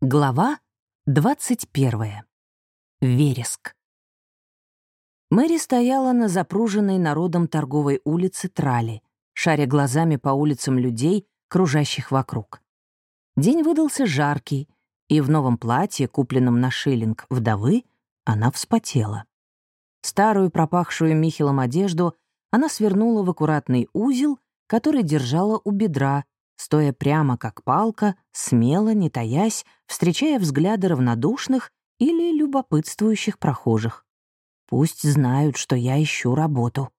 Глава 21. Вереск. Мэри стояла на запруженной народом торговой улице Трали, шаря глазами по улицам людей, кружащих вокруг. День выдался жаркий, и в новом платье, купленном на шиллинг вдовы, она вспотела. Старую пропахшую Михелом одежду она свернула в аккуратный узел, который держала у бедра, стоя прямо как палка, смело, не таясь, встречая взгляды равнодушных или любопытствующих прохожих. Пусть знают, что я ищу работу.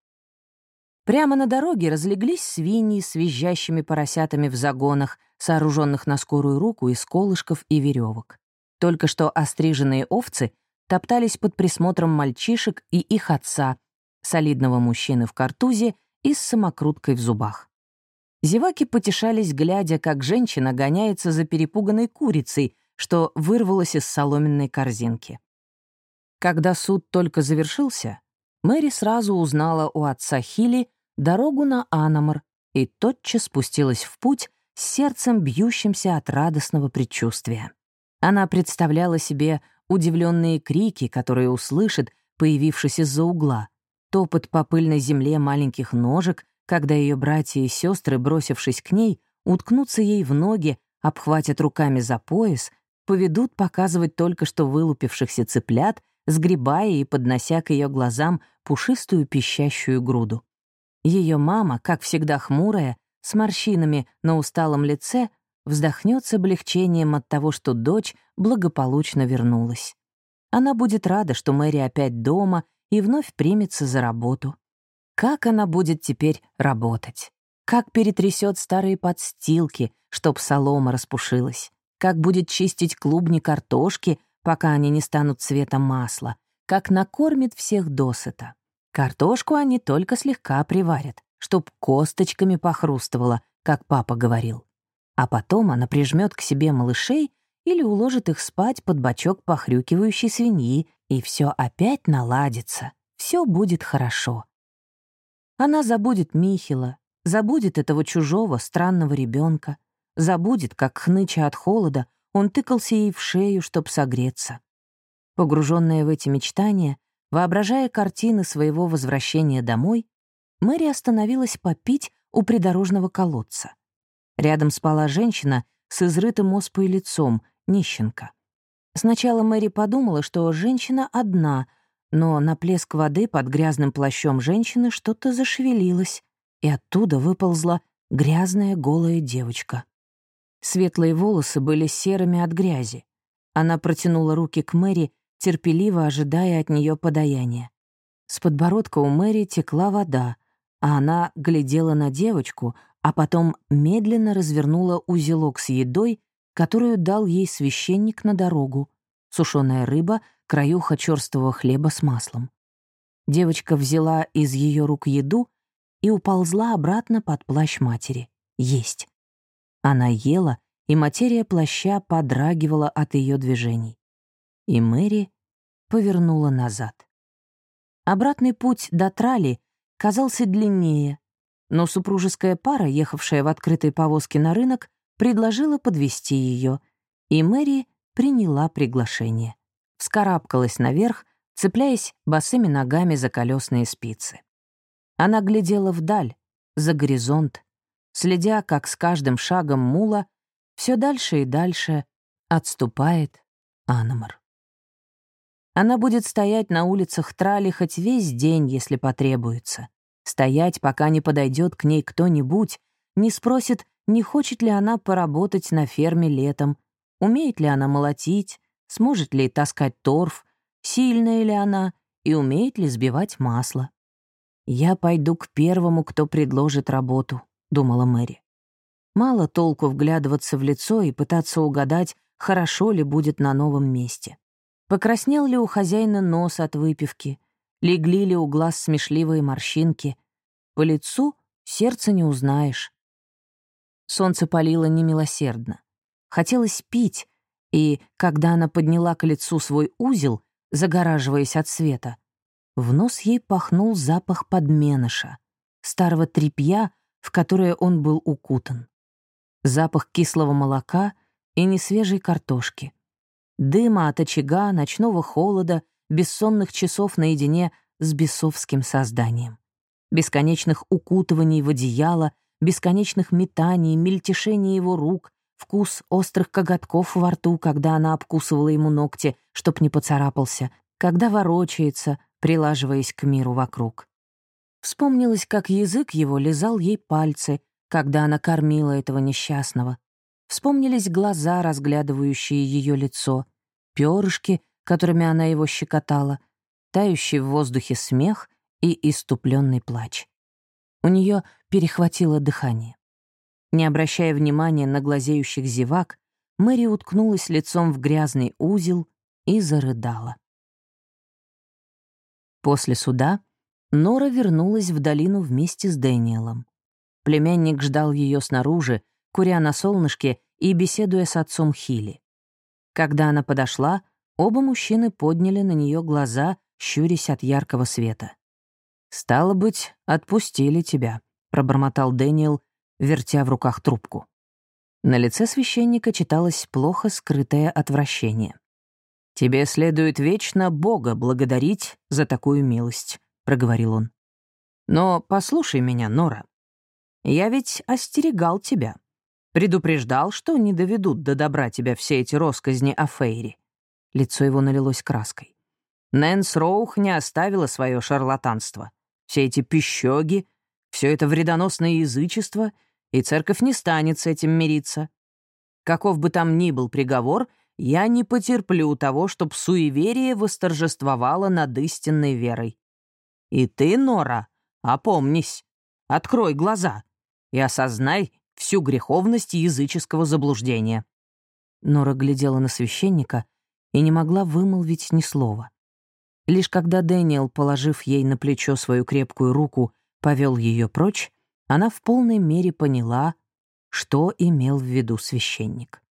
Прямо на дороге разлеглись свиньи с визжащими поросятами в загонах, сооруженных на скорую руку из колышков и веревок. Только что остриженные овцы топтались под присмотром мальчишек и их отца, солидного мужчины в картузе и с самокруткой в зубах. Зеваки потешались, глядя, как женщина гоняется за перепуганной курицей, что вырвалась из соломенной корзинки. Когда суд только завершился, Мэри сразу узнала у отца Хилли дорогу на Аномар и тотчас спустилась в путь с сердцем, бьющимся от радостного предчувствия. Она представляла себе удивленные крики, которые услышит, появившись из-за угла, топот по пыльной земле маленьких ножек, когда ее братья и сестры, бросившись к ней, уткнутся ей в ноги, обхватят руками за пояс, поведут показывать только что вылупившихся цыплят, сгребая и поднося к ее глазам пушистую пищащую груду. Ее мама, как всегда хмурая, с морщинами на усталом лице, вздохнет с облегчением от того, что дочь благополучно вернулась. Она будет рада, что Мэри опять дома и вновь примется за работу. Как она будет теперь работать? Как перетрясет старые подстилки, чтоб солома распушилась? Как будет чистить клубни картошки, пока они не станут цвета масла? Как накормит всех досыта? Картошку они только слегка приварят, чтоб косточками похрустывала, как папа говорил. А потом она прижмет к себе малышей или уложит их спать под бочок похрюкивающей свиньи, и все опять наладится, все будет хорошо. Она забудет Михила, забудет этого чужого, странного ребенка, забудет, как хныча от холода, он тыкался ей в шею, чтоб согреться. Погруженная в эти мечтания, воображая картины своего возвращения домой, Мэри остановилась попить у придорожного колодца. Рядом спала женщина с изрытым оспой лицом, нищенка. Сначала Мэри подумала, что женщина одна — но на плеск воды под грязным плащом женщины что-то зашевелилось, и оттуда выползла грязная голая девочка. Светлые волосы были серыми от грязи. Она протянула руки к Мэри, терпеливо ожидая от нее подаяния. С подбородка у Мэри текла вода, а она глядела на девочку, а потом медленно развернула узелок с едой, которую дал ей священник на дорогу. Сушеная рыба — краюха черствого хлеба с маслом. Девочка взяла из ее рук еду и уползла обратно под плащ матери. Есть. Она ела, и материя плаща подрагивала от ее движений. И Мэри повернула назад. Обратный путь до Трали казался длиннее, но супружеская пара, ехавшая в открытой повозке на рынок, предложила подвести ее, и Мэри приняла приглашение вскарабкалась наверх, цепляясь босыми ногами за колесные спицы. Она глядела вдаль, за горизонт, следя, как с каждым шагом мула все дальше и дальше отступает Аномар. Она будет стоять на улицах Трали хоть весь день, если потребуется. Стоять, пока не подойдет к ней кто-нибудь, не спросит, не хочет ли она поработать на ферме летом, умеет ли она молотить, сможет ли таскать торф, сильная ли она и умеет ли сбивать масло. «Я пойду к первому, кто предложит работу», — думала Мэри. Мало толку вглядываться в лицо и пытаться угадать, хорошо ли будет на новом месте. Покраснел ли у хозяина нос от выпивки, легли ли у глаз смешливые морщинки. По лицу сердце не узнаешь. Солнце палило немилосердно. Хотелось пить, и, когда она подняла к лицу свой узел, загораживаясь от света, в нос ей пахнул запах подменыша, старого тряпья, в которое он был укутан. Запах кислого молока и несвежей картошки. Дыма от очага, ночного холода, бессонных часов наедине с бесовским созданием. Бесконечных укутываний в одеяло, бесконечных метаний, мельтешения его рук, вкус острых коготков во рту, когда она обкусывала ему ногти, чтоб не поцарапался, когда ворочается, прилаживаясь к миру вокруг. Вспомнилось, как язык его лизал ей пальцы, когда она кормила этого несчастного. Вспомнились глаза, разглядывающие ее лицо, перышки, которыми она его щекотала, тающий в воздухе смех и иступленный плач. У нее перехватило дыхание. Не обращая внимания на глазеющих зевак, Мэри уткнулась лицом в грязный узел и зарыдала. После суда Нора вернулась в долину вместе с Дэниелом. Племянник ждал ее снаружи, куря на солнышке и беседуя с отцом Хилли. Когда она подошла, оба мужчины подняли на нее глаза, щурясь от яркого света. «Стало быть, отпустили тебя», — пробормотал Дэниел, вертя в руках трубку. На лице священника читалось плохо скрытое отвращение. «Тебе следует вечно Бога благодарить за такую милость», — проговорил он. «Но послушай меня, Нора. Я ведь остерегал тебя. Предупреждал, что не доведут до добра тебя все эти росказни о Фейре». Лицо его налилось краской. Нэнс Роух не оставила свое шарлатанство. Все эти пищоги, все это вредоносное язычество — и церковь не станет с этим мириться. Каков бы там ни был приговор, я не потерплю того, чтоб суеверие восторжествовало над истинной верой. И ты, Нора, опомнись, открой глаза и осознай всю греховность языческого заблуждения». Нора глядела на священника и не могла вымолвить ни слова. Лишь когда Дэниел, положив ей на плечо свою крепкую руку, повел ее прочь, она в полной мере поняла, что имел в виду священник.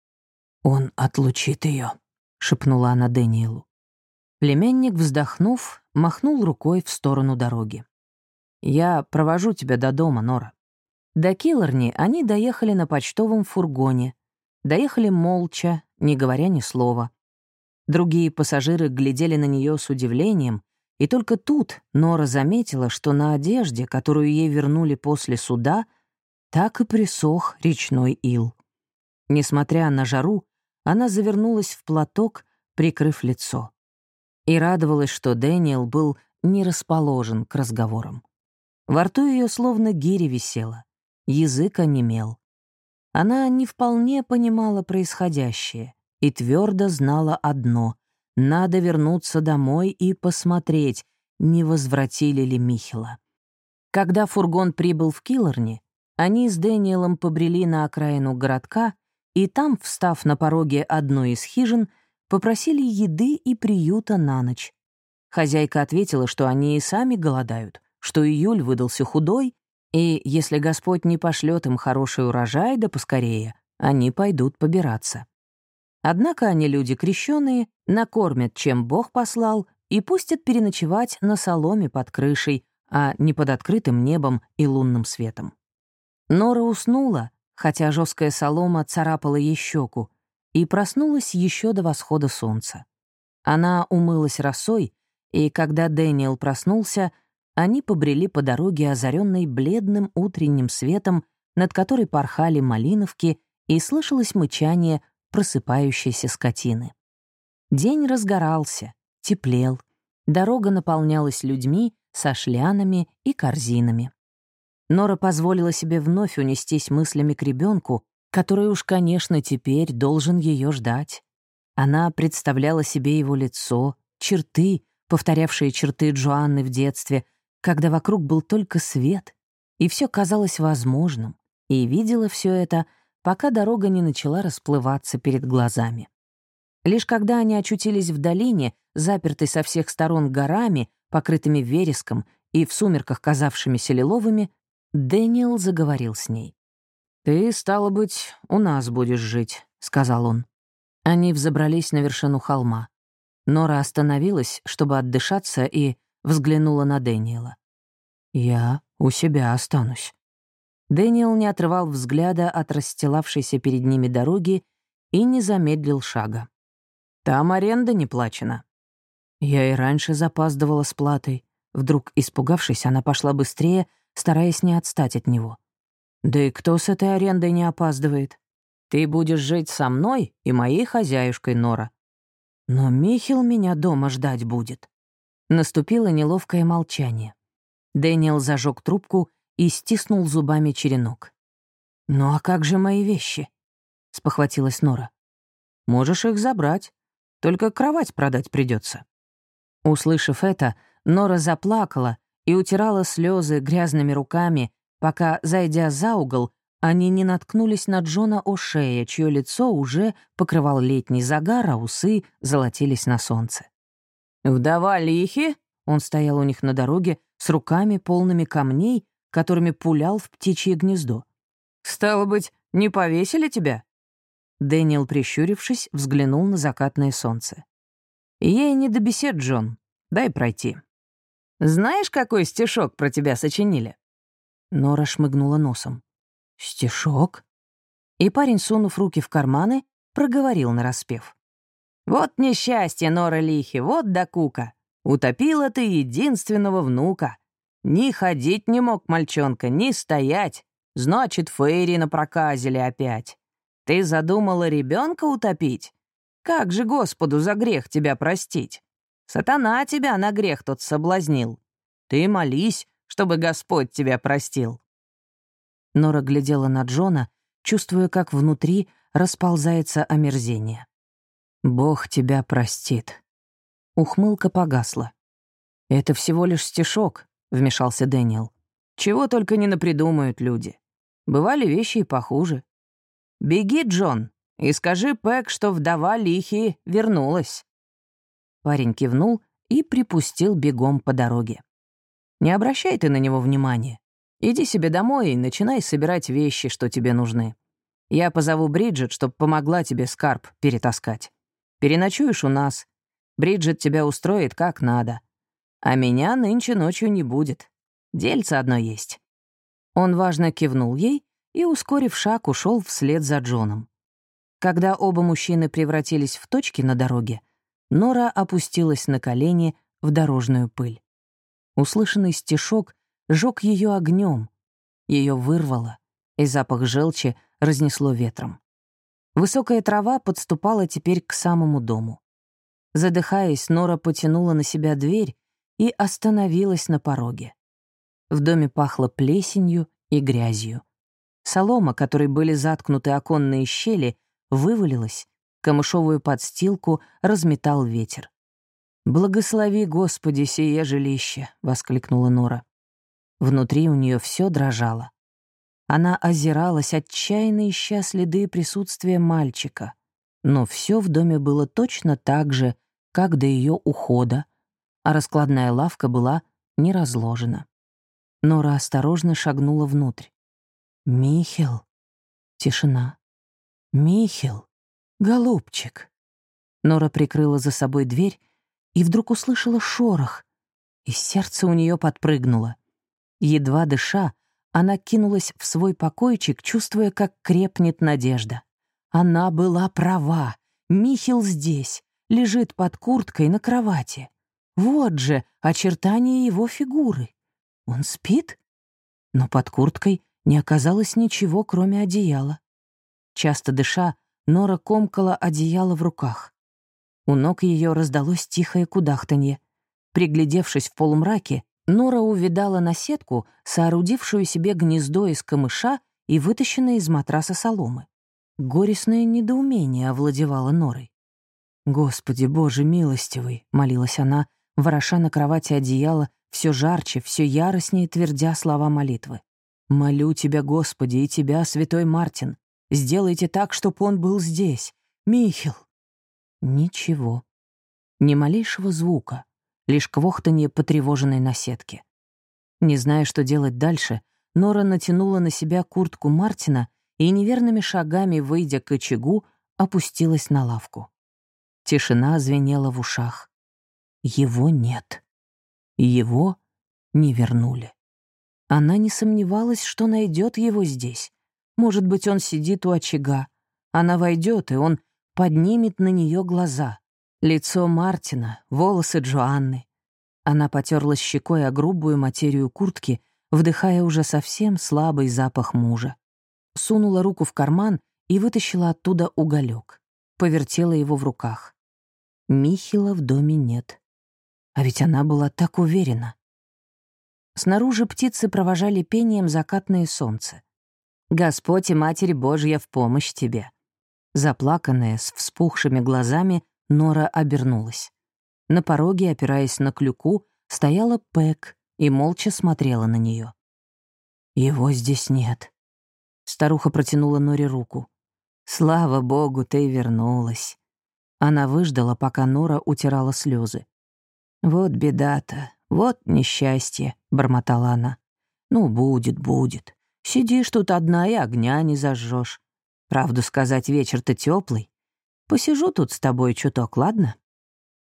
«Он отлучит ее», — шепнула она Дэниелу. Племянник, вздохнув, махнул рукой в сторону дороги. «Я провожу тебя до дома, Нора». До Киллорни они доехали на почтовом фургоне. Доехали молча, не говоря ни слова. Другие пассажиры глядели на нее с удивлением, и только тут Нора заметила, что на одежде, которую ей вернули после суда, так и присох речной ил. Несмотря на жару, она завернулась в платок, прикрыв лицо. И радовалась, что Дэниел был не расположен к разговорам. Во рту ее словно гири висела, язык онемел. Она не вполне понимала происходящее и твердо знала одно надо вернуться домой и посмотреть, не возвратили ли Михела. Когда фургон прибыл в Киллорни, они с Дэниелом побрели на окраину городка и там, встав на пороге одной из хижин, попросили еды и приюта на ночь. Хозяйка ответила, что они и сами голодают, что июль выдался худой, и если Господь не пошлет им хороший урожай, да поскорее, они пойдут побираться. Однако они люди крещенные, накормят, чем Бог послал, и пустят переночевать на соломе под крышей, а не под открытым небом и лунным светом. Нора уснула, хотя жесткая солома царапала ей щеку, и проснулась еще до восхода солнца. Она умылась росой, и когда Дэниел проснулся, они побрели по дороге, озаренной бледным утренним светом, над которой порхали малиновки, и слышалось мычание просыпающейся скотины. День разгорался, теплел, дорога наполнялась людьми со шлянами и корзинами. Нора позволила себе вновь унестись мыслями к ребенку, который уж, конечно, теперь должен ее ждать. Она представляла себе его лицо, черты, повторявшие черты Джоанны в детстве, когда вокруг был только свет, и все казалось возможным, и видела все это — пока дорога не начала расплываться перед глазами. Лишь когда они очутились в долине, запертой со всех сторон горами, покрытыми вереском и в сумерках казавшимися лиловыми, Дэниел заговорил с ней. «Ты, стало быть, у нас будешь жить», — сказал он. Они взобрались на вершину холма. Нора остановилась, чтобы отдышаться, и взглянула на Дэниела. «Я у себя останусь», Дэниел не отрывал взгляда от расстилавшейся перед ними дороги и не замедлил шага. «Там аренда не плачена». Я и раньше запаздывала с платой. Вдруг, испугавшись, она пошла быстрее, стараясь не отстать от него. «Да и кто с этой арендой не опаздывает? Ты будешь жить со мной и моей хозяюшкой, Нора. Но Михил меня дома ждать будет». Наступило неловкое молчание. Дэниел зажег трубку и стиснул зубами черенок. «Ну а как же мои вещи?» — спохватилась Нора. «Можешь их забрать, только кровать продать придется. Услышав это, Нора заплакала и утирала слезы грязными руками, пока, зайдя за угол, они не наткнулись на Джона О'Шея, чье лицо уже покрывал летний загар, а усы золотились на солнце. «Вдова лихи?» — он стоял у них на дороге с руками, полными камней, которыми пулял в птичье гнездо. «Стало быть, не повесили тебя?» Дэниел, прищурившись, взглянул на закатное солнце. «Ей не до бесед, Джон. Дай пройти». «Знаешь, какой стишок про тебя сочинили?» Нора шмыгнула носом. «Стишок?» И парень, сунув руки в карманы, проговорил нараспев. «Вот несчастье, Нора Лихи, вот да кука. Утопила ты единственного внука. Ни ходить не мог мальчонка, ни стоять. Значит, Фейри напроказили опять. Ты задумала ребенка утопить? Как же Господу за грех тебя простить? Сатана тебя на грех тот соблазнил. Ты молись, чтобы Господь тебя простил». Нора глядела на Джона, чувствуя, как внутри расползается омерзение. «Бог тебя простит». Ухмылка погасла. «Это всего лишь стишок», — вмешался Дэниел. «Чего только не напридумают люди. Бывали вещи и похуже. Беги, Джон, и скажи Пэк, что вдова Лихи вернулась». Парень кивнул и припустил бегом по дороге. «Не обращай ты на него внимания. Иди себе домой и начинай собирать вещи, что тебе нужны. Я позову Бриджит, чтобы помогла тебе скарб перетаскать. Переночуешь у нас. Бриджит тебя устроит как надо. А меня нынче ночью не будет. Дельце одно есть». Он важно кивнул ей и, ускорив шаг, ушел вслед за Джоном. Когда оба мужчины превратились в точки на дороге, Нора опустилась на колени в дорожную пыль. Услышанный стишок жег ее огнем, ее вырвало, и запах желчи разнесло ветром. Высокая трава подступала теперь к самому дому. Задыхаясь, Нора потянула на себя дверь и остановилась на пороге. В доме пахло плесенью и грязью. Солома, которой были заткнуты оконные щели, вывалилась, камышовую подстилку разметал ветер. «Благослови, Господи, сие жилище!» — воскликнула Нора. Внутри у нее все дрожало. Она озиралась, отчаянно ища следы присутствия мальчика. Но все в доме было точно так же, как до ее ухода, а раскладная лавка была не разложена. Нора осторожно шагнула внутрь. «Михел!» Тишина. «Михел! Голубчик!» Нора прикрыла за собой дверь и вдруг услышала шорох, и сердце у нее подпрыгнуло. Едва дыша, она кинулась в свой покойчик, чувствуя, как крепнет надежда. Она была права. Михел здесь, лежит под курткой на кровати. Вот же очертания его фигуры. Он спит? Но под курткой не оказалось ничего, кроме одеяла. Часто дыша, Нора комкала одеяло в руках. У ног ее раздалось тихое кудахтанье. Приглядевшись в полумраке, Нора увидала на сетку, соорудившую себе гнездо из камыша и вытащенное из матраса соломы. Горестное недоумение овладевало Норой. «Господи, Боже милостивый!» — молилась она, вороша на кровати одеяло, все жарче, все яростнее твердя слова молитвы. Молю тебя, Господи, и тебя, святой Мартин. Сделайте так, чтобы он был здесь. Михил. Ничего. Ни малейшего звука, лишь квохтанье потревоженной наседки. Не зная, что делать дальше, Нора натянула на себя куртку Мартина и неверными шагами, выйдя к очагу, опустилась на лавку. Тишина звенела в ушах. Его нет. Его не вернули. Она не сомневалась, что найдет его здесь. Может быть, он сидит у очага. Она войдет, и он поднимет на нее глаза. Лицо Мартина, волосы Джоанны. Она потерлась щекой о грубую материю куртки, вдыхая уже совсем слабый запах мужа. Сунула руку в карман и вытащила оттуда уголек. Повертела его в руках. Михила в доме нет. А ведь она была так уверена. Снаружи птицы провожали пением закатное солнце. «Господь и Матерь Божья в помощь тебе». Заплаканная, с вспухшими глазами, Нора обернулась. На пороге, опираясь на клюку, стояла Пэк и молча смотрела на нее. «Его здесь нет». Старуха протянула Норе руку. «Слава богу, ты вернулась». Она выждала, пока Нора утирала слезы. «Вот беда-то, вот несчастье», — бормотала она. «Ну, будет, будет. Сидишь тут одна и огня не зажжешь. Правду сказать, вечер-то теплый. Посижу тут с тобой чуток, ладно?»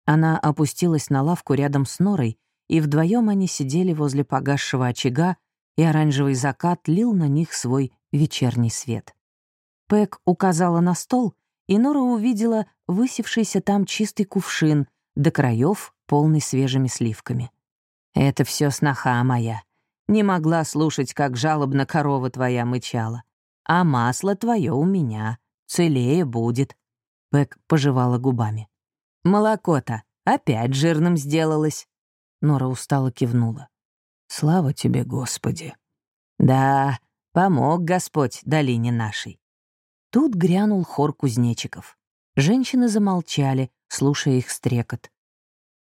Она опустилась на лавку рядом с Норой, и вдвоем они сидели возле погасшего очага, и оранжевый закат лил на них свой вечерний свет. Пэк указала на стол, и Нора увидела высевшийся там чистый кувшин, до краев полный свежими сливками. «Это все сноха моя. Не могла слушать, как жалобно корова твоя мычала. А масло твое у меня. Целее будет». Пэк пожевала губами. «Молоко-то опять жирным сделалось». Нора устало кивнула. «Слава тебе, Господи!» «Да, помог Господь долине нашей». Тут грянул хор кузнечиков. Женщины замолчали, слушая их стрекот.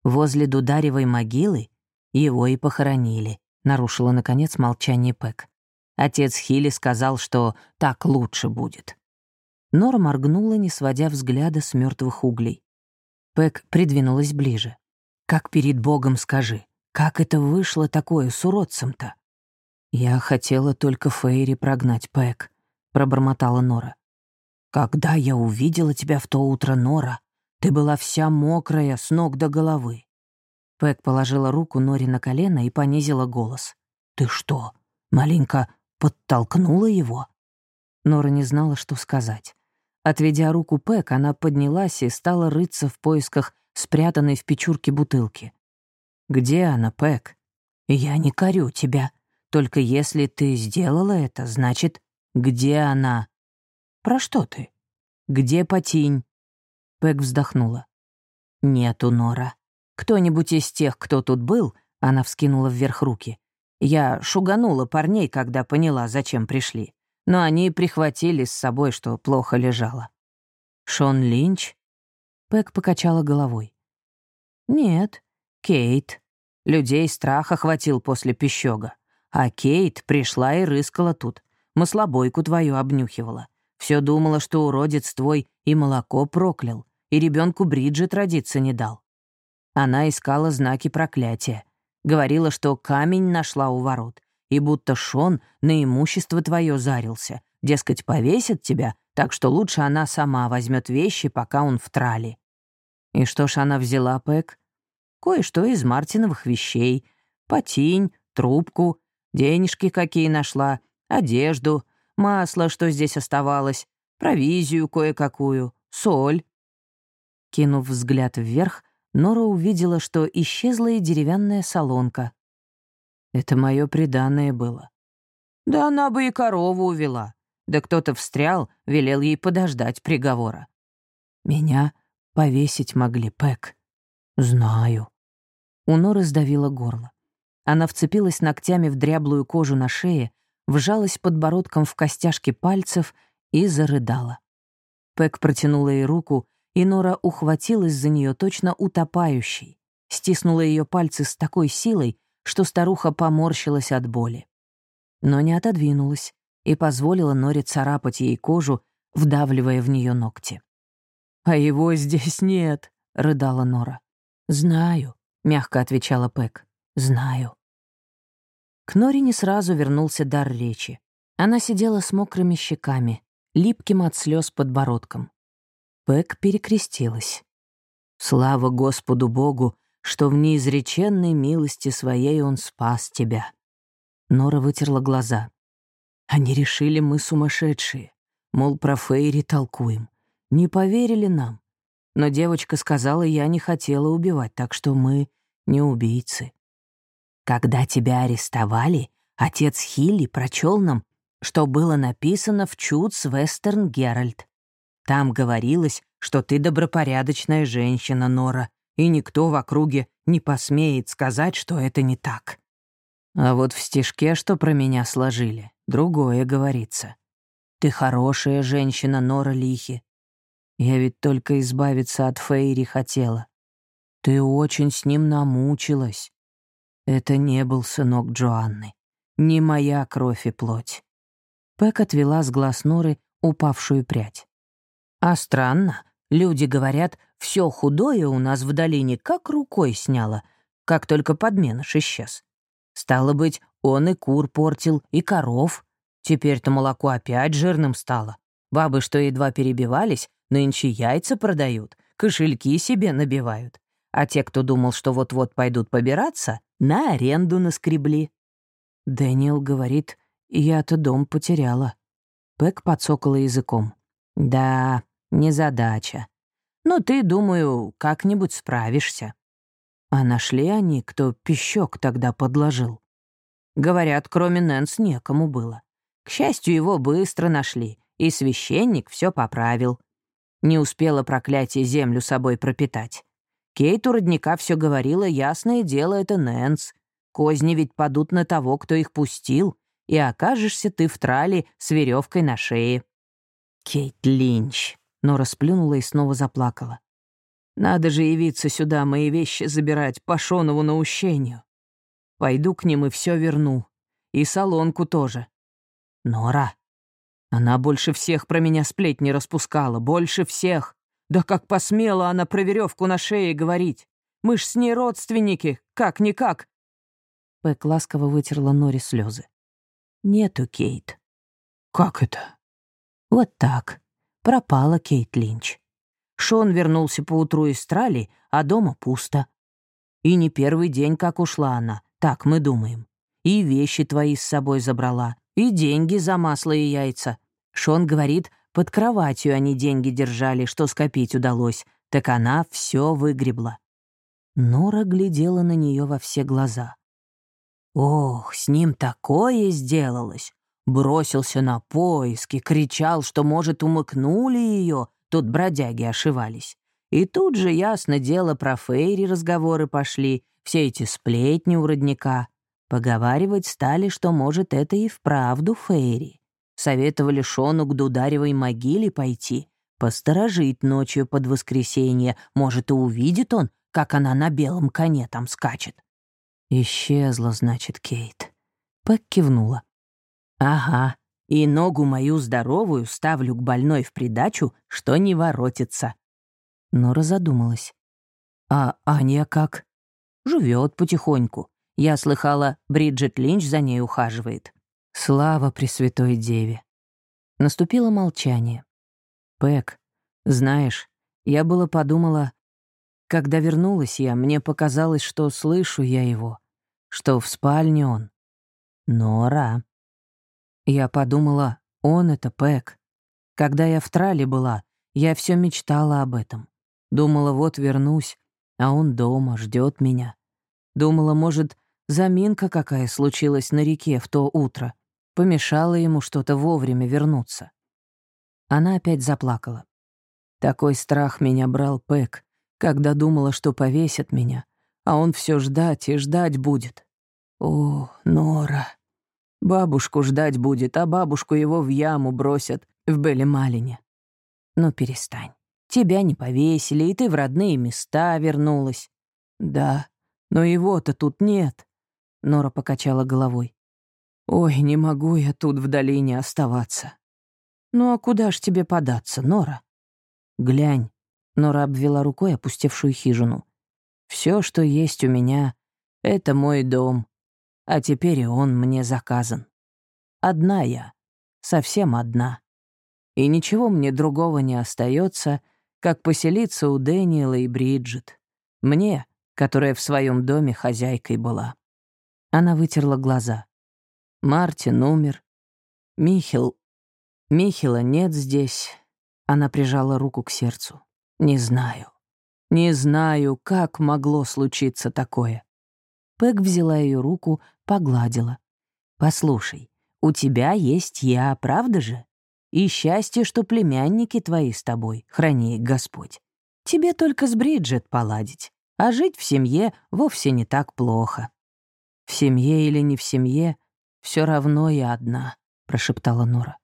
Возле Дударевой могилы его и похоронили, нарушила, наконец, молчание Пэк. Отец Хилли сказал, что так лучше будет. Нора моргнула, не сводя взгляда с мертвых углей. Пэк придвинулась ближе. «Как перед Богом скажи, как это вышло такое с уродцем-то?» «Я хотела только Фейри прогнать, Пэк», — пробормотала Нора. «Когда я увидела тебя в то утро, Нора, ты была вся мокрая с ног до головы». Пэк положила руку Норе на колено и понизила голос. «Ты что, маленько подтолкнула его?» Нора не знала, что сказать. Отведя руку Пэк, она поднялась и стала рыться в поисках спрятанной в печурке бутылки. «Где она, Пэк?» «Я не корю тебя. Только если ты сделала это, значит, где она?» «Про что ты? Где Патинь?» Пэк вздохнула. «Нету, Нора. Кто-нибудь из тех, кто тут был?» Она вскинула вверх руки. «Я шуганула парней, когда поняла, зачем пришли. Но они прихватили с собой, что плохо лежало». «Шон Линч?» Пэк покачала головой. «Нет, Кейт. Людей страх охватил после пищога. А Кейт пришла и рыскала тут. Маслобойку твою обнюхивала. Все думала, что уродец твой и молоко проклял, и ребенку Бриджит родиться не дал. Она искала знаки проклятия. Говорила, что камень нашла у ворот, и будто Шон на имущество твое зарился. Дескать, повесит тебя, так что лучше она сама возьмет вещи, пока он в трале. И что ж она взяла, Пэк? Кое-что из Мартиновых вещей. Потинь, трубку, денежки какие нашла, одежду, масло, что здесь оставалось, провизию кое-какую, соль. Кинув взгляд вверх, Нора увидела, что исчезла и деревянная солонка. Это мое преданное было. Да она бы и корову увела. Да кто-то встрял, велел ей подождать приговора. Меня повесить могли, Пэк. Знаю. У Норы сдавило горло. Она вцепилась ногтями в дряблую кожу на шее, вжалась подбородком в костяшки пальцев и зарыдала. Пэк протянула ей руку, и Нора ухватилась за нее точно утопающей, стиснула ее пальцы с такой силой, что старуха поморщилась от боли. Но не отодвинулась и позволила Норе царапать ей кожу, вдавливая в нее ногти. «А его здесь нет», — рыдала Нора. «Знаю», — мягко отвечала Пэк. «Знаю». К Норе не сразу вернулся дар речи. Она сидела с мокрыми щеками, липким от слез подбородком. Пэк перекрестилась. «Слава Господу Богу, что в неизреченной милости своей Он спас тебя». Нора вытерла глаза. «Они решили, мы сумасшедшие. Мол, про Фейри толкуем. Не поверили нам. Но девочка сказала, я не хотела убивать, так что мы не убийцы. Когда тебя арестовали, отец Хилли прочел нам, что было написано в Чудс Вестерн Геральт. Там говорилось, что ты добропорядочная женщина, Нора, и никто в округе не посмеет сказать, что это не так. А вот в стишке, что про меня сложили, другое говорится. Ты хорошая женщина, Нора Лихи. Я ведь только избавиться от Фейри хотела. Ты очень с ним намучилась. Это не был сынок Джоанны. Не моя кровь и плоть. Пэк отвела с глаз Норы упавшую прядь. А странно, люди говорят, все худое у нас в долине как рукой сняло, как только подменыш исчез. Стало быть, он и кур портил, и коров. Теперь-то молоко опять жирным стало. Бабы, что едва перебивались, нынче яйца продают, кошельки себе набивают. А те, кто думал, что вот-вот пойдут побираться, на аренду наскребли. Дэниел говорит, я-то дом потеряла. Пэк подсокала языком. Да, незадача. Но ты, думаю, как-нибудь справишься. А нашли они, кто пищок тогда подложил? Говорят, кроме Нэнс некому было. К счастью, его быстро нашли, и священник все поправил. Не успела проклятие землю собой пропитать. Кейт у родника все говорила, ясное дело, это Нэнс. Козни ведь падут на того, кто их пустил, и окажешься ты в трале с веревкой на шее. Кейт Линч. Но расплюнула и снова заплакала. Надо же явиться сюда, мои вещи забирать, по Шонову наущению. Пойду к ним и все верну. И солонку тоже. Нора. Она больше всех про меня сплетни распускала, больше всех. Да как посмела она про веревку на шее говорить. Мы ж с ней родственники, как-никак. Пэк ласково вытерла Нори слезы. Нету Кейт. Как это? Вот так. Пропала Кейт Линч. Шон вернулся поутру из Трали, а дома пусто. И не первый день, как ушла она, так мы думаем. И вещи твои с собой забрала, и деньги за масло и яйца. Шон говорит, под кроватью они деньги держали, что скопить удалось, так она все выгребла. Нора глядела на нее во все глаза. Ох, с ним такое сделалось. Бросился на поиски, кричал, что, может, умыкнули ее, Тут бродяги ошивались. И тут же, ясно дело, про Фейри разговоры пошли, все эти сплетни у родника. Поговаривать стали, что, может, это и вправду Фейри. Советовали Шону к Дударевой могиле пойти, посторожить ночью под воскресенье, может, и увидит он, как она на белом коне там скачет. Исчезла, значит, Кейт. Пэк кивнула. «Ага, и ногу мою здоровую ставлю к больной в придачу, что не воротится». Нора задумалась. «А Аня как?» Живет потихоньку. Я слыхала, Бриджит Линч за ней ухаживает. Слава Пресвятой Деве». Наступило молчание. «Пэк, знаешь, я было подумала, когда вернулась я, мне показалось, что слышу я его, что в спальне он. Нора. Я подумала, он это Пэк. Когда я в Трале была, я все мечтала об этом. Думала, вот вернусь, а он дома, ждет меня. Думала, может, заминка какая случилась на реке в то утро. Помешала ему что-то вовремя вернуться. Она опять заплакала. Такой страх меня брал Пэк, когда думала, что повесят меня, а он все ждать и ждать будет. О, Нора. Бабушку ждать будет, а бабушку его в яму бросят в Белли-Малине. Ну, перестань. Тебя не повесили, и ты в родные места вернулась. Да, но его-то тут нет. Нора покачала головой. Ой, не могу я тут в долине оставаться. Ну а куда ж тебе податься, Нора? Глянь. Нора обвела рукой опустевшую хижину. Все, что есть у меня, — это мой дом а теперь он мне заказан. Одна я, совсем одна. И ничего мне другого не остается, как поселиться у Дэниела и Бриджит. Мне, которая в своем доме хозяйкой была. Она вытерла глаза. Мартин умер. Михел... Михила нет здесь. Она прижала руку к сердцу. Не знаю. Не знаю, как могло случиться такое. Пэг взяла ее руку, погладила. «Послушай, у тебя есть я, правда же? И счастье, что племянники твои с тобой, храни их Господь. Тебе только с Бриджит поладить, а жить в семье вовсе не так плохо». «В семье или не в семье, все равно я одна», — прошептала Нора.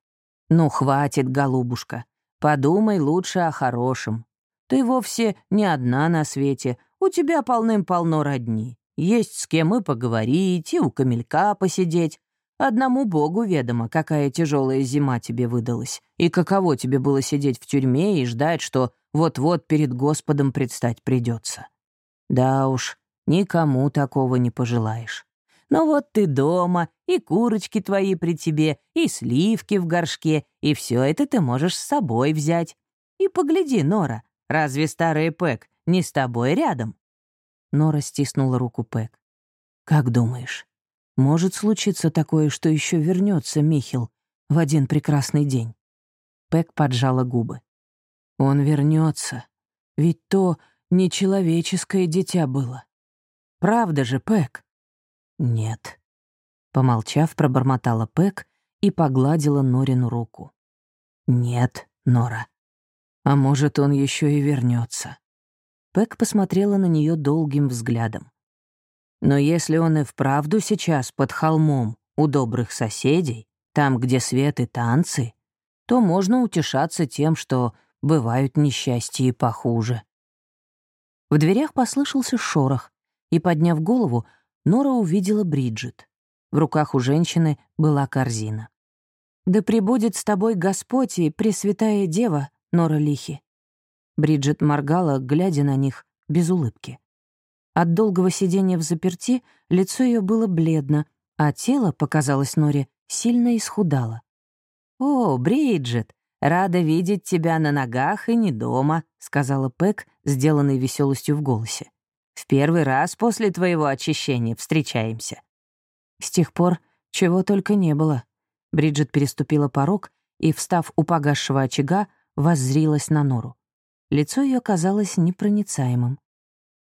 «Ну, хватит, голубушка. Подумай лучше о хорошем. Ты вовсе не одна на свете, у тебя полным-полно родни. Есть с кем и поговорить, и у камелька посидеть. Одному богу ведомо, какая тяжелая зима тебе выдалась, и каково тебе было сидеть в тюрьме и ждать, что вот-вот перед Господом предстать придется. Да уж, никому такого не пожелаешь. Но вот ты дома, и курочки твои при тебе, и сливки в горшке, и все это ты можешь с собой взять. И погляди, Нора, разве старый Пэк не с тобой рядом?» Нора стиснула руку Пэк. «Как думаешь, может случиться такое, что еще вернется Михил в один прекрасный день?» Пэк поджала губы. «Он вернется, ведь то нечеловеческое дитя было. Правда же, Пэк?» «Нет». Помолчав, пробормотала Пэк и погладила Норину руку. «Нет, Нора. А может, он еще и вернется. Пэк посмотрела на нее долгим взглядом. «Но если он и вправду сейчас под холмом у добрых соседей, там, где свет и танцы, то можно утешаться тем, что бывают несчастья и похуже». В дверях послышался шорох, и, подняв голову, Нора увидела Бриджит. В руках у женщины была корзина. «Да пребудет с тобой Господь и Пресвятая Дева, Нора Лихи». Бриджит моргала, глядя на них, без улыбки. От долгого сидения в заперти лицо ее было бледно, а тело, показалось Норе, сильно исхудало. «О, Бриджит, рада видеть тебя на ногах и не дома», — сказала Пэк, сделанной веселостью в голосе. В первый раз после твоего очищения встречаемся». С тех пор чего только не было. Бриджит переступила порог и, встав у погасшего очага, воззрилась на Нору. Лицо ее казалось непроницаемым.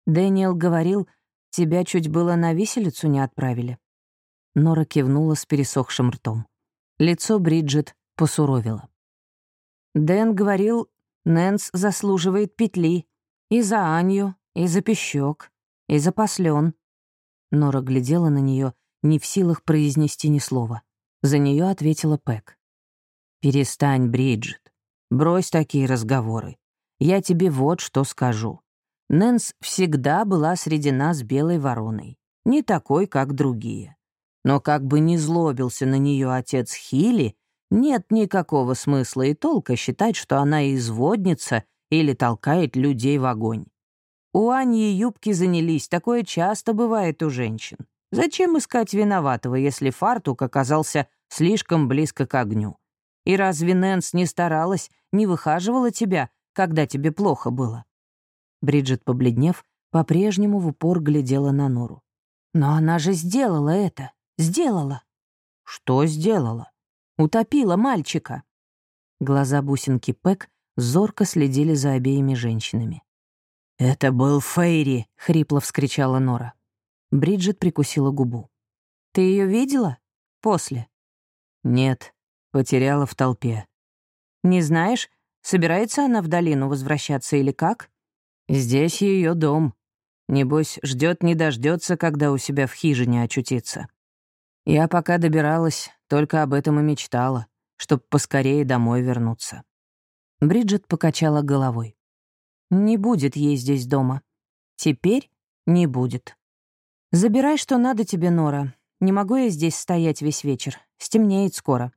«Дэниел говорил, тебя чуть было на виселицу не отправили». Нора кивнула с пересохшим ртом. Лицо Бриджит посуровило. «Дэн говорил, Нэнс заслуживает петли. И за Анью, и за пищог, и за паслен. Нора глядела на нее, не в силах произнести ни слова. За нее ответила Пэг. «Перестань, Бриджит. Брось такие разговоры. Я тебе вот что скажу. Нэнс всегда была среди нас белой вороной, не такой, как другие. Но как бы ни злобился на нее отец Хили, нет никакого смысла и толка считать, что она изводница или толкает людей в огонь. У Ани юбки занялись, такое часто бывает у женщин. Зачем искать виноватого, если фартук оказался слишком близко к огню? И разве Нэнс не старалась, не выхаживала тебя, когда тебе плохо было?» Бриджит, побледнев, по-прежнему в упор глядела на Нору. «Но она же сделала это! Сделала!» «Что сделала?» «Утопила мальчика!» Глаза бусинки Пэк зорко следили за обеими женщинами. «Это был Фейри!» — хрипло вскричала Нора. Бриджит прикусила губу. «Ты ее видела? После?» «Нет, потеряла в толпе». «Не знаешь, собирается она в долину возвращаться или как?» «Здесь ее дом. Небось, ждет не дождется, когда у себя в хижине очутится. Я пока добиралась, только об этом и мечтала, чтоб поскорее домой вернуться». Бриджит покачала головой. Не будет ей здесь дома. Теперь не будет. Забирай, что надо тебе, Нора. Не могу я здесь стоять весь вечер. Стемнеет скоро.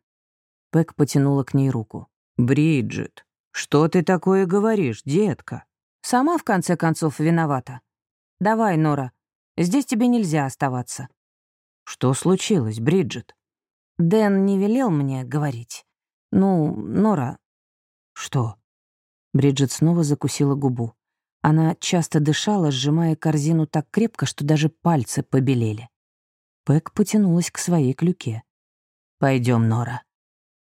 Пэк потянула к ней руку. «Бриджит, что ты такое говоришь, детка?» «Сама, в конце концов, виновата. Давай, Нора. Здесь тебе нельзя оставаться». «Что случилось, Бриджит?» «Дэн не велел мне говорить. Ну, Нора...» «Что?» Бриджит снова закусила губу. Она часто дышала, сжимая корзину так крепко, что даже пальцы побелели. Пэк потянулась к своей клюке. Пойдем, Нора».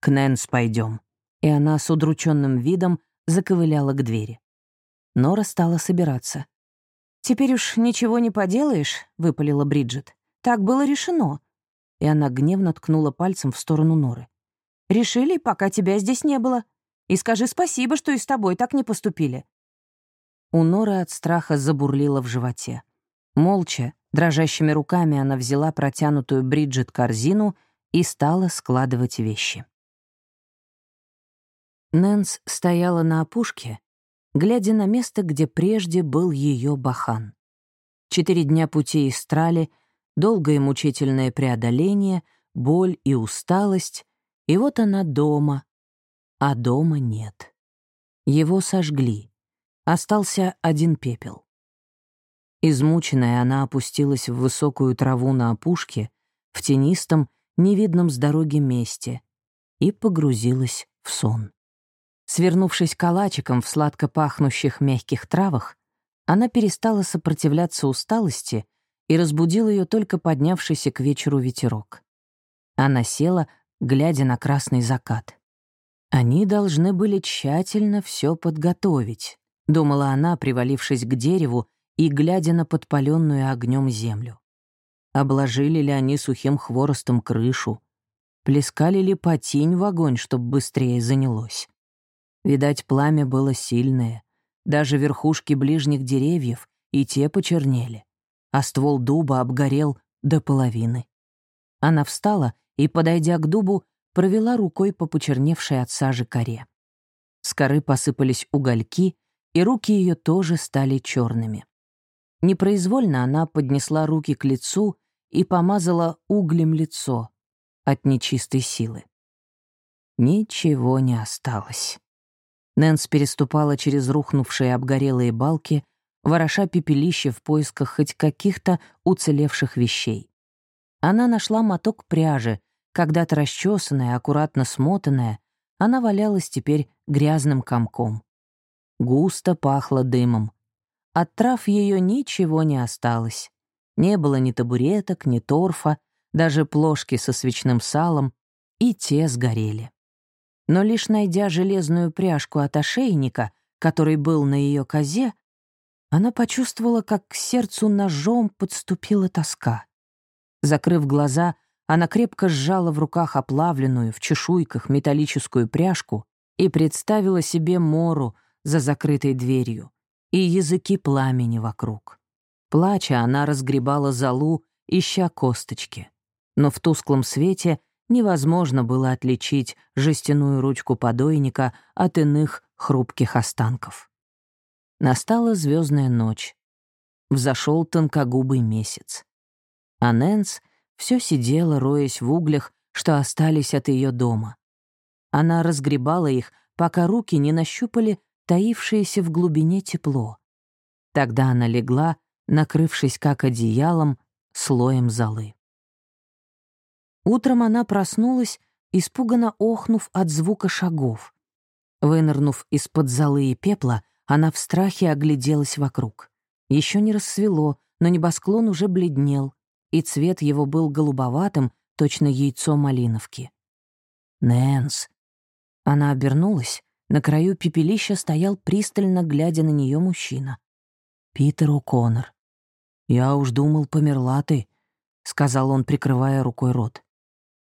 К Нэнс пойдем. И она с удрученным видом заковыляла к двери. Нора стала собираться. «Теперь уж ничего не поделаешь», — выпалила Бриджит. «Так было решено». И она гневно ткнула пальцем в сторону Норы. «Решили, пока тебя здесь не было. И скажи спасибо, что и с тобой так не поступили». У Норы от страха забурлила в животе. Молча, дрожащими руками она взяла протянутую Бриджит корзину и стала складывать вещи. Нэнс стояла на опушке, глядя на место, где прежде был ее бахан. Четыре дня пути из Трали, долгое мучительное преодоление, боль и усталость, и вот она дома, а дома нет. Его сожгли. Остался один пепел. Измученная, она опустилась в высокую траву на опушке, в тенистом, невидном с дороги месте, и погрузилась в сон. Свернувшись калачиком в сладко пахнущих мягких травах, она перестала сопротивляться усталости и разбудил ее только поднявшийся к вечеру ветерок. Она села, глядя на красный закат. Они должны были тщательно все подготовить, — думала она, привалившись к дереву и глядя на подпаленную огнем землю. Обложили ли они сухим хворостом крышу? Плескали ли потень в огонь, чтобы быстрее занялось? Видать, пламя было сильное. Даже верхушки ближних деревьев и те почернели, а ствол дуба обгорел до половины. Она встала и, подойдя к дубу, провела рукой по почерневшей от сажи коре. С коры посыпались угольки, и руки ее тоже стали черными. Непроизвольно она поднесла руки к лицу и помазала углем лицо от нечистой силы. Ничего не осталось. Нэнс переступала через рухнувшие обгорелые балки, вороша пепелище в поисках хоть каких-то уцелевших вещей. Она нашла моток пряжи, когда-то расчесанная, аккуратно смотанная, она валялась теперь грязным комком. Густо пахло дымом. От трав ее ничего не осталось. Не было ни табуреток, ни торфа, даже плошки со свечным салом, и те сгорели. Но лишь найдя железную пряжку от ошейника, который был на ее козе, она почувствовала, как к сердцу ножом подступила тоска. Закрыв глаза, она крепко сжала в руках оплавленную в чешуйках металлическую пряжку и представила себе Мору, за закрытой дверью и языки пламени вокруг. Плача, она разгребала золу, ища косточки. Но в тусклом свете невозможно было отличить жестяную ручку подойника от иных хрупких останков. Настала звездная ночь. Взошел тонкогубый месяц. А Нэнс все сидела, роясь в углях, что остались от ее дома. Она разгребала их, пока руки не нащупали таившееся в глубине тепло. Тогда она легла, накрывшись как одеялом, слоем золы. Утром она проснулась, испуганно охнув от звука шагов. Вынырнув из-под золы и пепла, она в страхе огляделась вокруг. Еще не рассвело, но небосклон уже бледнел, и цвет его был голубоватым, точно яйцо малиновки. «Нэнс!» Она обернулась на краю пепелища стоял пристально глядя на нее мужчина. «Питер О'Коннор. Я уж думал, померла ты», — сказал он, прикрывая рукой рот.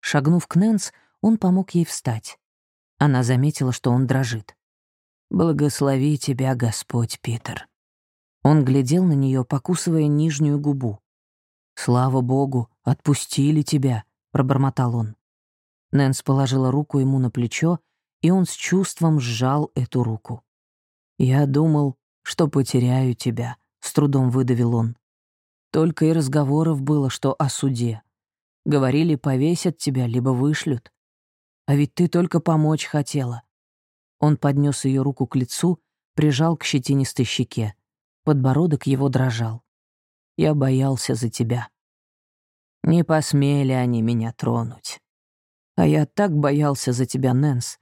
Шагнув к Нэнс, он помог ей встать. Она заметила, что он дрожит. «Благослови тебя, Господь, Питер». Он глядел на нее, покусывая нижнюю губу. «Слава Богу, отпустили тебя», — пробормотал он. Нэнс положила руку ему на плечо и он с чувством сжал эту руку. «Я думал, что потеряю тебя», — с трудом выдавил он. «Только и разговоров было, что о суде. Говорили, повесят тебя, либо вышлют. А ведь ты только помочь хотела». Он поднес ее руку к лицу, прижал к щетинистой щеке. Подбородок его дрожал. «Я боялся за тебя». Не посмели они меня тронуть. А я так боялся за тебя, Нэнс.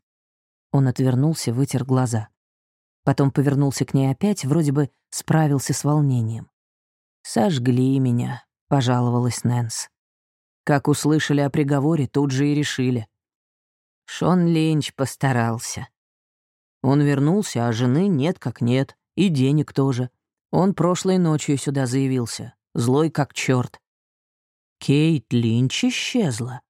Он отвернулся, вытер глаза. Потом повернулся к ней опять, вроде бы справился с волнением. «Сожгли меня», — пожаловалась Нэнс. Как услышали о приговоре, тут же и решили. Шон Линч постарался. Он вернулся, а жены нет как нет, и денег тоже. Он прошлой ночью сюда заявился, злой как черт. Кейт Линч исчезла.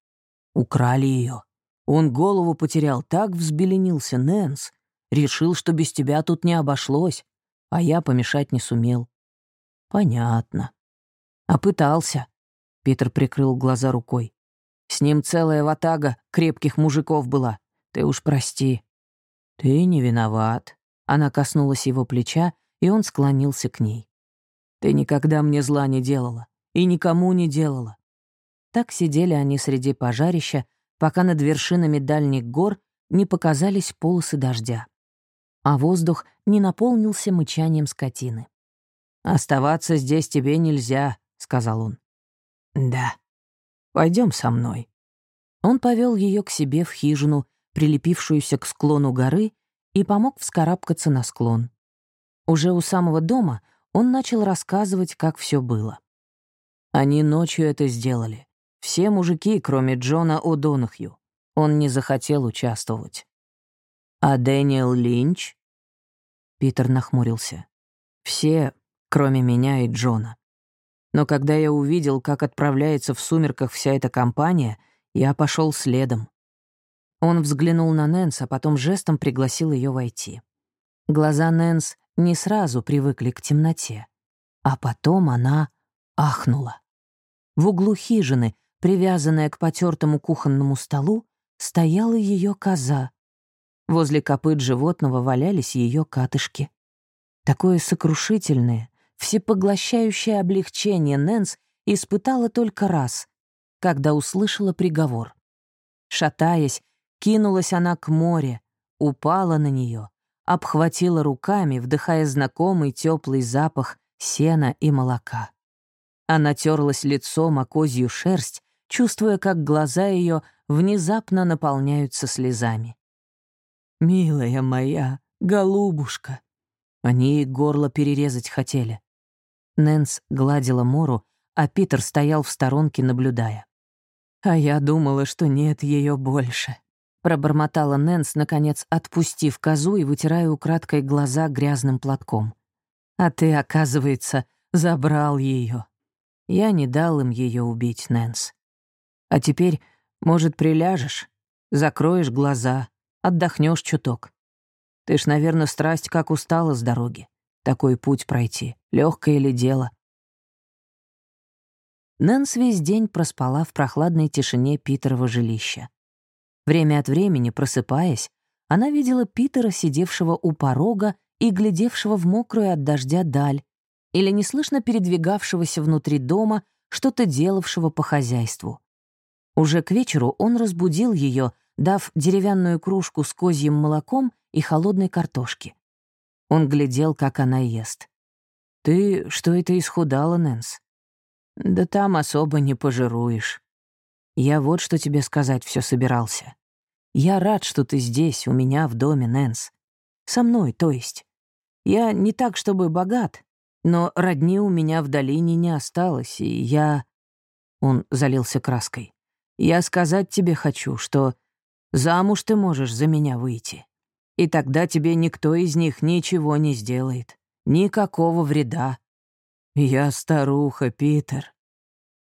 Украли ее. Он голову потерял, так взбеленился Нэнс. Решил, что без тебя тут не обошлось, а я помешать не сумел. Понятно. А пытался. Питер прикрыл глаза рукой. С ним целая ватага крепких мужиков была. Ты уж прости. Ты не виноват. Она коснулась его плеча, и он склонился к ней. Ты никогда мне зла не делала. И никому не делала. Так сидели они среди пожарища, пока над вершинами дальних гор не показались полосы дождя, а воздух не наполнился мычанием скотины. «Оставаться здесь тебе нельзя», — сказал он. «Да. Пойдем со мной». Он повел ее к себе в хижину, прилепившуюся к склону горы, и помог вскарабкаться на склон. Уже у самого дома он начал рассказывать, как все было. Они ночью это сделали. Все мужики, кроме Джона О'Донахью. Он не захотел участвовать. А Дэниел Линч? Питер нахмурился. Все, кроме меня и Джона. Но когда я увидел, как отправляется в сумерках вся эта компания, я пошел следом. Он взглянул на Нэнс, а потом жестом пригласил ее войти. Глаза Нэнс не сразу привыкли к темноте. А потом она ахнула. В углу хижины, Привязанная к потертому кухонному столу, стояла ее коза. Возле копыт животного валялись ее катышки. Такое сокрушительное, всепоглощающее облегчение Нэнс испытала только раз, когда услышала приговор. Шатаясь, кинулась она к море, упала на нее, обхватила руками, вдыхая знакомый теплый запах сена и молока. Она терлась лицом о козью шерсть чувствуя, как глаза ее внезапно наполняются слезами. «Милая моя, голубушка!» Они горло перерезать хотели. Нэнс гладила Мору, а Питер стоял в сторонке, наблюдая. «А я думала, что нет ее больше», — пробормотала Нэнс, наконец отпустив козу и вытирая украдкой глаза грязным платком. «А ты, оказывается, забрал ее. Я не дал им ее убить, Нэнс. А теперь, может, приляжешь, закроешь глаза, отдохнешь чуток. Ты ж, наверное, страсть как устала с дороги. Такой путь пройти, легкое ли дело? Нэнс весь день проспала в прохладной тишине Питерова жилища. Время от времени, просыпаясь, она видела Питера, сидевшего у порога и глядевшего в мокрую от дождя даль, или неслышно передвигавшегося внутри дома, что-то делавшего по хозяйству. Уже к вечеру он разбудил ее, дав деревянную кружку с козьим молоком и холодной картошки. Он глядел, как она ест. «Ты что это исхудала, Нэнс?» «Да там особо не пожируешь. Я вот что тебе сказать все собирался. Я рад, что ты здесь, у меня в доме, Нэнс. Со мной, то есть. Я не так, чтобы богат, но родни у меня в долине не осталось, и я...» Он залился краской. Я сказать тебе хочу, что замуж ты можешь за меня выйти. И тогда тебе никто из них ничего не сделает. Никакого вреда. Я старуха, Питер.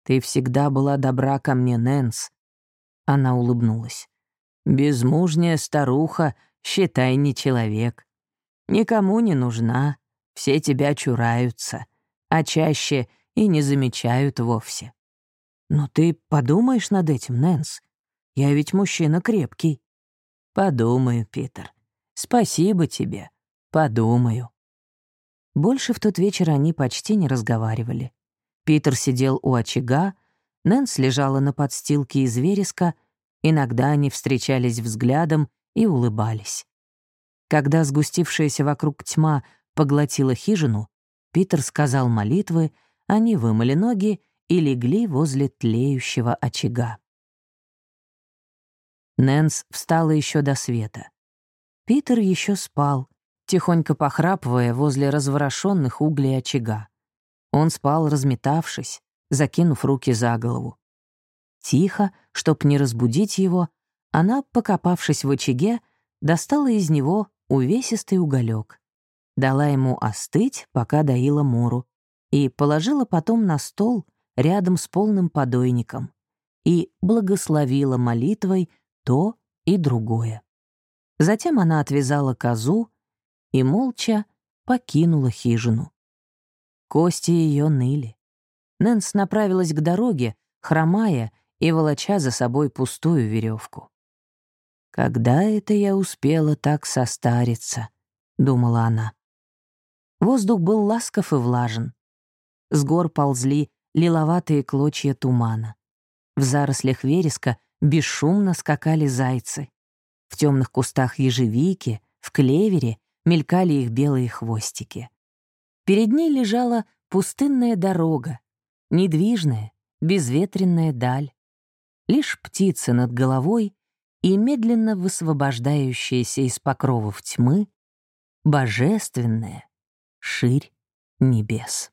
Ты всегда была добра ко мне, Нэнс. Она улыбнулась. Безмужняя старуха, считай, не человек. Никому не нужна, все тебя чураются, а чаще и не замечают вовсе. «Но ты подумаешь над этим, Нэнс? Я ведь мужчина крепкий». «Подумаю, Питер. Спасибо тебе. Подумаю». Больше в тот вечер они почти не разговаривали. Питер сидел у очага, Нэнс лежала на подстилке из вереска, иногда они встречались взглядом и улыбались. Когда сгустившаяся вокруг тьма поглотила хижину, Питер сказал молитвы, они вымыли ноги и легли возле тлеющего очага. Нэнс встала еще до света. Питер еще спал, тихонько похрапывая возле разворошенных углей очага. Он спал, разметавшись, закинув руки за голову. Тихо, чтоб не разбудить его, Она, покопавшись в очаге, достала из него увесистый уголек, дала ему остыть, пока доила Мору, и положила потом на стол рядом с полным подойником и благословила молитвой то и другое. Затем она отвязала козу и молча покинула хижину. Кости ее ныли. Нэнс направилась к дороге, хромая и волоча за собой пустую веревку. «Когда это я успела так состариться?» — думала она. Воздух был ласков и влажен. С гор ползли лиловатые клочья тумана. В зарослях вереска бесшумно скакали зайцы. В темных кустах ежевики, в клевере мелькали их белые хвостики. Перед ней лежала пустынная дорога, недвижная, безветренная даль. Лишь птицы над головой и медленно высвобождающаяся из покровов тьмы божественная ширь небес.